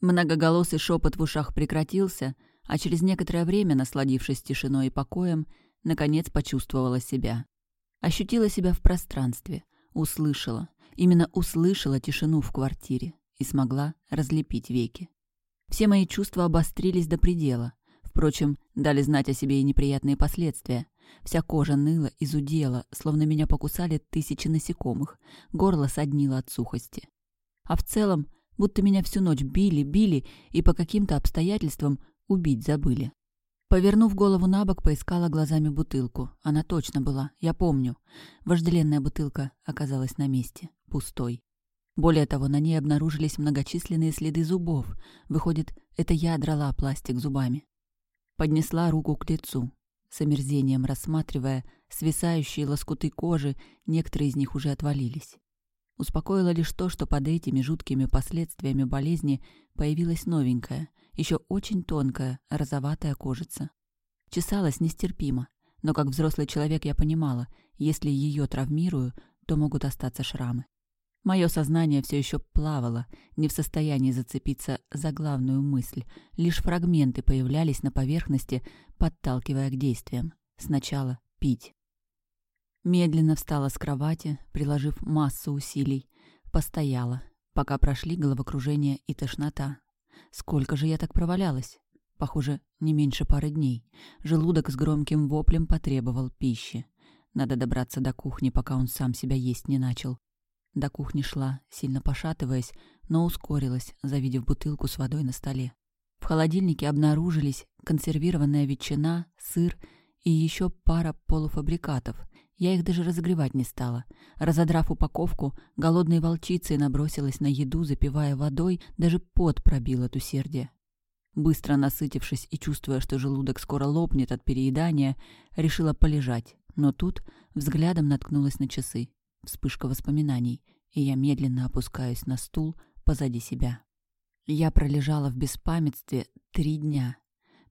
Многоголосый шепот в ушах прекратился, а через некоторое время, насладившись тишиной и покоем, наконец почувствовала себя. Ощутила себя в пространстве, услышала, именно услышала тишину в квартире и смогла разлепить веки. Все мои чувства обострились до предела. Впрочем, дали знать о себе и неприятные последствия. Вся кожа ныла и зудела, словно меня покусали тысячи насекомых, горло соднило от сухости. А в целом, будто меня всю ночь били, били и по каким-то обстоятельствам убить забыли. Повернув голову на бок, поискала глазами бутылку. Она точно была, я помню. Вожделенная бутылка оказалась на месте, пустой. Более того, на ней обнаружились многочисленные следы зубов. Выходит, это я драла пластик зубами. Поднесла руку к лицу, с омерзением рассматривая свисающие лоскуты кожи, некоторые из них уже отвалились. Успокоило лишь то, что под этими жуткими последствиями болезни появилась новенькая, еще очень тонкая, розоватая кожица. Чесалась нестерпимо, но как взрослый человек я понимала, если ее травмирую, то могут остаться шрамы. Мое сознание все еще плавало, не в состоянии зацепиться за главную мысль. Лишь фрагменты появлялись на поверхности, подталкивая к действиям. Сначала пить. Медленно встала с кровати, приложив массу усилий. Постояла, пока прошли головокружение и тошнота. Сколько же я так провалялась? Похоже, не меньше пары дней. Желудок с громким воплем потребовал пищи. Надо добраться до кухни, пока он сам себя есть не начал. До кухни шла, сильно пошатываясь, но ускорилась, завидев бутылку с водой на столе. В холодильнике обнаружились консервированная ветчина, сыр и еще пара полуфабрикатов. Я их даже разогревать не стала. Разодрав упаковку, голодной волчицей набросилась на еду, запивая водой, даже пот пробил от усердия. Быстро насытившись и чувствуя, что желудок скоро лопнет от переедания, решила полежать, но тут взглядом наткнулась на часы. Вспышка воспоминаний, и я медленно опускаюсь на стул позади себя. Я пролежала в беспамятстве три дня.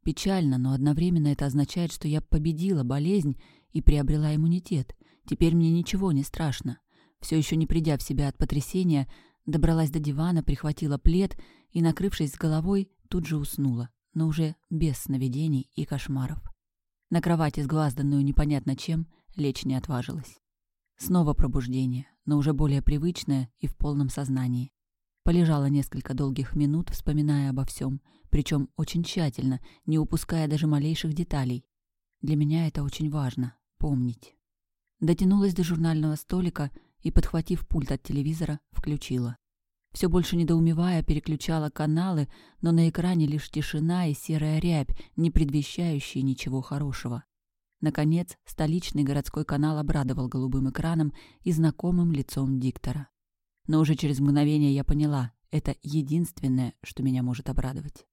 Печально, но одновременно это означает, что я победила болезнь и приобрела иммунитет. Теперь мне ничего не страшно. Все еще не придя в себя от потрясения, добралась до дивана, прихватила плед и, накрывшись с головой, тут же уснула, но уже без сновидений и кошмаров. На кровати, сгвазданную непонятно чем, лечь не отважилась. Снова пробуждение, но уже более привычное и в полном сознании. Полежала несколько долгих минут, вспоминая обо всем, причем очень тщательно, не упуская даже малейших деталей. Для меня это очень важно — помнить. Дотянулась до журнального столика и, подхватив пульт от телевизора, включила. Все больше недоумевая, переключала каналы, но на экране лишь тишина и серая рябь, не предвещающие ничего хорошего. Наконец, столичный городской канал обрадовал голубым экраном и знакомым лицом диктора. Но уже через мгновение я поняла, это единственное, что меня может обрадовать.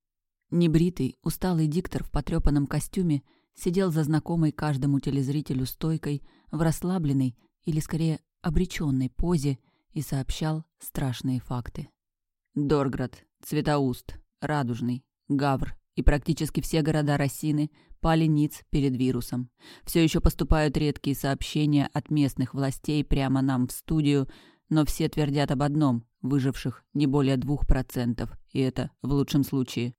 Небритый, усталый диктор в потрепанном костюме сидел за знакомой каждому телезрителю стойкой, в расслабленной или, скорее, обреченной позе и сообщал страшные факты. Дорград, Цветоуст, Радужный, Гавр и практически все города Россины пали ниц перед вирусом. Все еще поступают редкие сообщения от местных властей прямо нам в студию, но все твердят об одном – выживших не более двух процентов, и это в лучшем случае.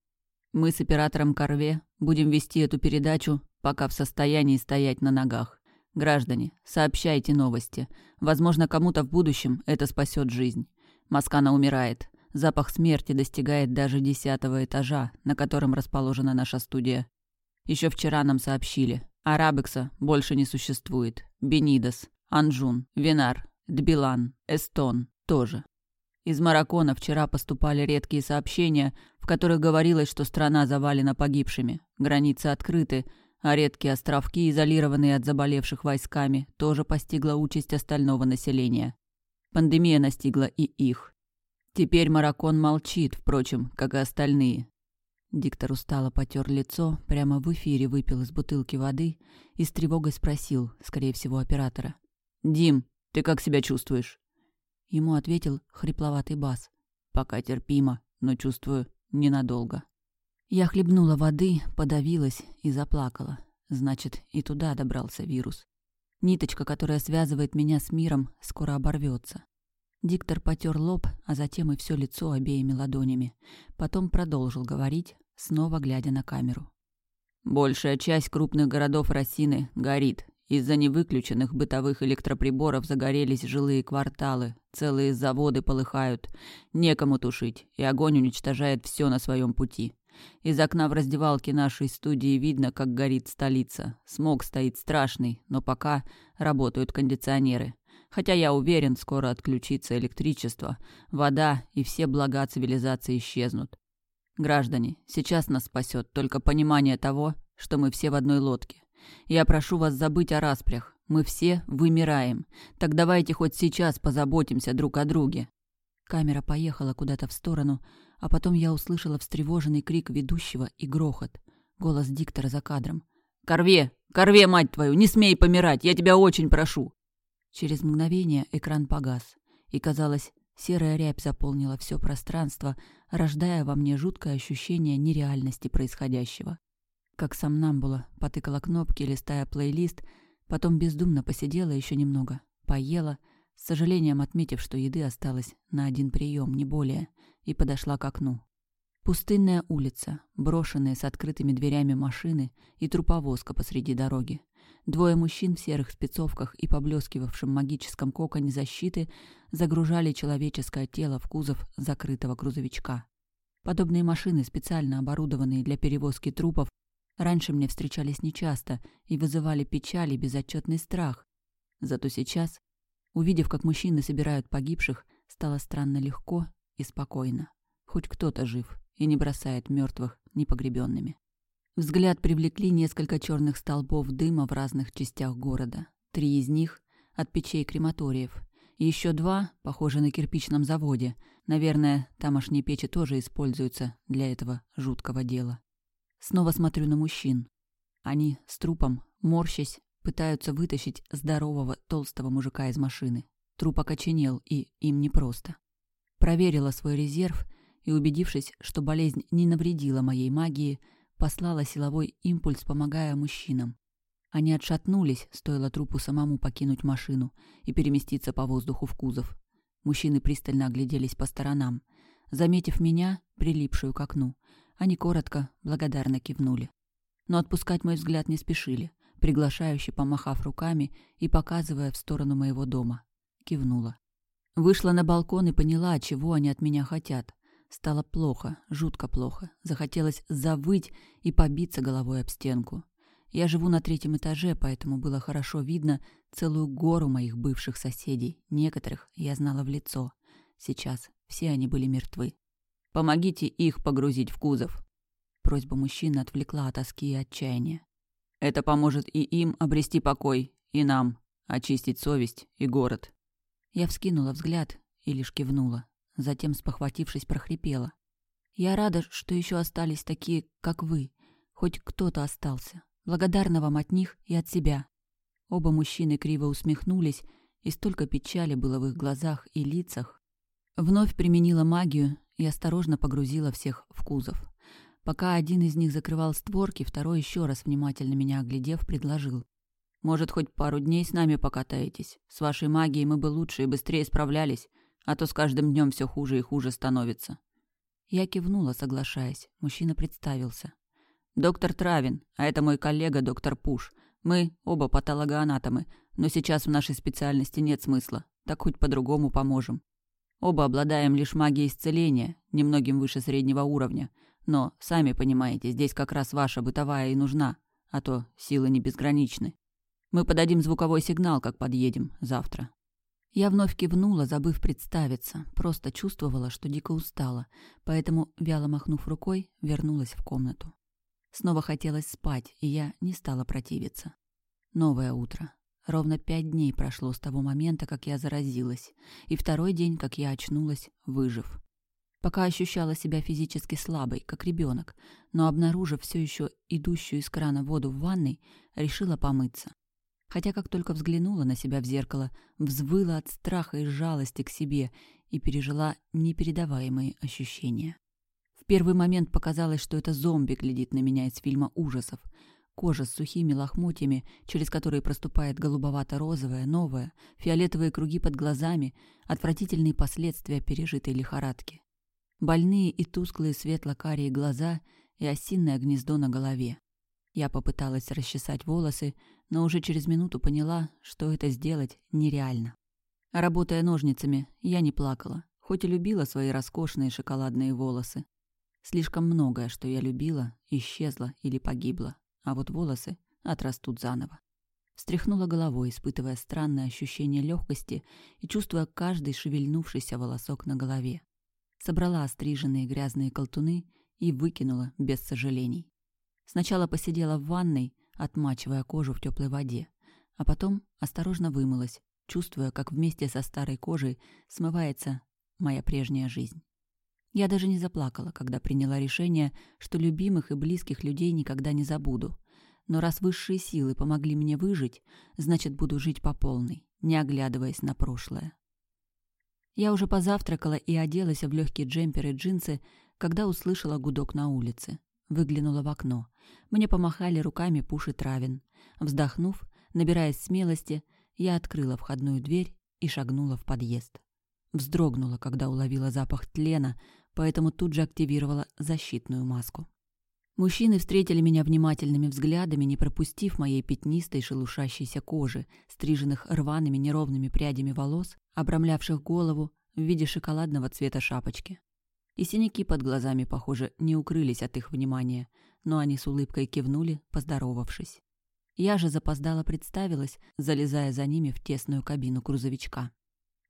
Мы с оператором Корве будем вести эту передачу, пока в состоянии стоять на ногах. Граждане, сообщайте новости. Возможно, кому-то в будущем это спасет жизнь. Маскана умирает. Запах смерти достигает даже десятого этажа, на котором расположена наша студия. Еще вчера нам сообщили. Арабекса больше не существует. Бенидос, Анжун, Винар, Дбилан, Эстон тоже. Из Маракона вчера поступали редкие сообщения, в которых говорилось, что страна завалена погибшими. Границы открыты, а редкие островки, изолированные от заболевших войсками, тоже постигла участь остального населения. Пандемия настигла и их. Теперь Маракон молчит, впрочем, как и остальные. Диктор устало потер лицо, прямо в эфире выпил из бутылки воды и с тревогой спросил, скорее всего, оператора. «Дим, ты как себя чувствуешь?» Ему ответил хрипловатый бас. «Пока терпимо, но чувствую ненадолго». Я хлебнула воды, подавилась и заплакала. Значит, и туда добрался вирус. Ниточка, которая связывает меня с миром, скоро оборвется. Диктор потер лоб, а затем и все лицо обеими ладонями. Потом продолжил говорить, снова глядя на камеру. «Большая часть крупных городов Росины горит. Из-за невыключенных бытовых электроприборов загорелись жилые кварталы, целые заводы полыхают. Некому тушить, и огонь уничтожает все на своем пути. Из окна в раздевалке нашей студии видно, как горит столица. Смог стоит страшный, но пока работают кондиционеры. Хотя я уверен, скоро отключится электричество, вода и все блага цивилизации исчезнут. Граждане, сейчас нас спасет только понимание того, что мы все в одной лодке. Я прошу вас забыть о распрях. Мы все вымираем. Так давайте хоть сейчас позаботимся друг о друге. Камера поехала куда-то в сторону, а потом я услышала встревоженный крик ведущего и грохот. Голос диктора за кадром. «Корве! Корве, мать твою! Не смей помирать! Я тебя очень прошу!» Через мгновение экран погас, и, казалось, серая рябь заполнила все пространство, рождая во мне жуткое ощущение нереальности происходящего. Как сам Намбула потыкала кнопки, листая плейлист, потом бездумно посидела еще немного, поела, с сожалением отметив, что еды осталось на один прием, не более, и подошла к окну. Пустынная улица, брошенные с открытыми дверями машины и труповозка посреди дороги. Двое мужчин в серых спецовках и поблескивавшем магическом коконе защиты загружали человеческое тело в кузов закрытого грузовичка. Подобные машины, специально оборудованные для перевозки трупов, раньше мне встречались нечасто и вызывали печаль и безотчетный страх. Зато сейчас, увидев, как мужчины собирают погибших, стало странно легко и спокойно. Хоть кто-то жив и не бросает мертвых непогребенными. Взгляд привлекли несколько черных столбов дыма в разных частях города. Три из них — от печей крематориев. Еще два, похожи на кирпичном заводе. Наверное, тамошние печи тоже используются для этого жуткого дела. Снова смотрю на мужчин. Они с трупом, морщась, пытаются вытащить здорового толстого мужика из машины. Труп окоченел, и им непросто. Проверила свой резерв и, убедившись, что болезнь не навредила моей магии, послала силовой импульс, помогая мужчинам. Они отшатнулись, стоило трупу самому покинуть машину и переместиться по воздуху в кузов. Мужчины пристально огляделись по сторонам. Заметив меня, прилипшую к окну, они коротко, благодарно кивнули. Но отпускать мой взгляд не спешили, приглашающе помахав руками и показывая в сторону моего дома. Кивнула. Вышла на балкон и поняла, чего они от меня хотят. Стало плохо, жутко плохо. Захотелось завыть и побиться головой об стенку. Я живу на третьем этаже, поэтому было хорошо видно целую гору моих бывших соседей. Некоторых я знала в лицо. Сейчас все они были мертвы. «Помогите их погрузить в кузов». Просьба мужчины отвлекла от тоски и отчаяния. «Это поможет и им обрести покой, и нам очистить совесть и город». Я вскинула взгляд и лишь кивнула. Затем, спохватившись, прохрипела. «Я рада, что еще остались такие, как вы. Хоть кто-то остался. Благодарна вам от них и от себя». Оба мужчины криво усмехнулись, и столько печали было в их глазах и лицах. Вновь применила магию и осторожно погрузила всех в кузов. Пока один из них закрывал створки, второй еще раз внимательно меня оглядев, предложил. Может, хоть пару дней с нами покатаетесь? С вашей магией мы бы лучше и быстрее справлялись, а то с каждым днем все хуже и хуже становится». Я кивнула, соглашаясь. Мужчина представился. «Доктор Травин, а это мой коллега доктор Пуш. Мы оба патологоанатомы, но сейчас в нашей специальности нет смысла. Так хоть по-другому поможем. Оба обладаем лишь магией исцеления, немногим выше среднего уровня. Но, сами понимаете, здесь как раз ваша бытовая и нужна, а то силы не безграничны. Мы подадим звуковой сигнал, как подъедем, завтра». Я вновь кивнула, забыв представиться, просто чувствовала, что дико устала, поэтому, вяло махнув рукой, вернулась в комнату. Снова хотелось спать, и я не стала противиться. Новое утро. Ровно пять дней прошло с того момента, как я заразилась, и второй день, как я очнулась, выжив. Пока ощущала себя физически слабой, как ребенок, но, обнаружив все еще идущую из крана воду в ванной, решила помыться хотя как только взглянула на себя в зеркало, взвыла от страха и жалости к себе и пережила непередаваемые ощущения. В первый момент показалось, что это зомби глядит на меня из фильма ужасов. Кожа с сухими лохмотьями, через которые проступает голубовато-розовое, новое, фиолетовые круги под глазами, отвратительные последствия пережитой лихорадки. Больные и тусклые светло-карие глаза и осинное гнездо на голове. Я попыталась расчесать волосы, но уже через минуту поняла, что это сделать нереально. Работая ножницами, я не плакала, хоть и любила свои роскошные шоколадные волосы. Слишком многое, что я любила, исчезло или погибло, а вот волосы отрастут заново. Встряхнула головой, испытывая странное ощущение легкости и чувствуя каждый шевельнувшийся волосок на голове. Собрала остриженные грязные колтуны и выкинула без сожалений. Сначала посидела в ванной, отмачивая кожу в теплой воде, а потом осторожно вымылась, чувствуя, как вместе со старой кожей смывается моя прежняя жизнь. Я даже не заплакала, когда приняла решение, что любимых и близких людей никогда не забуду. Но раз высшие силы помогли мне выжить, значит, буду жить по полной, не оглядываясь на прошлое. Я уже позавтракала и оделась в легкие джемперы и джинсы, когда услышала гудок на улице. Выглянула в окно. Мне помахали руками Пуш и Травин. Вздохнув, набираясь смелости, я открыла входную дверь и шагнула в подъезд. Вздрогнула, когда уловила запах тлена, поэтому тут же активировала защитную маску. Мужчины встретили меня внимательными взглядами, не пропустив моей пятнистой шелушащейся кожи, стриженных рваными неровными прядями волос, обрамлявших голову в виде шоколадного цвета шапочки. И синяки под глазами, похоже, не укрылись от их внимания, но они с улыбкой кивнули, поздоровавшись. Я же запоздала представилась, залезая за ними в тесную кабину грузовичка.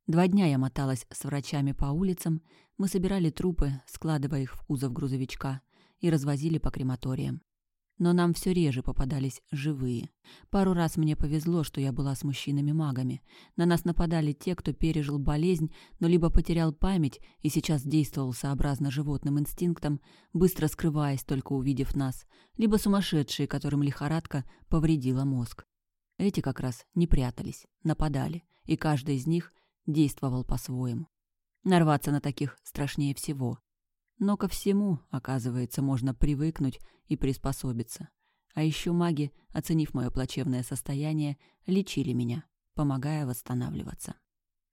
Два дня я моталась с врачами по улицам, мы собирали трупы, складывая их в кузов грузовичка, и развозили по крематориям но нам все реже попадались живые. Пару раз мне повезло, что я была с мужчинами-магами. На нас нападали те, кто пережил болезнь, но либо потерял память и сейчас действовал сообразно животным инстинктам, быстро скрываясь, только увидев нас, либо сумасшедшие, которым лихорадка повредила мозг. Эти как раз не прятались, нападали, и каждый из них действовал по-своему. Нарваться на таких страшнее всего. Но ко всему, оказывается, можно привыкнуть и приспособиться. А еще маги, оценив мое плачевное состояние, лечили меня, помогая восстанавливаться.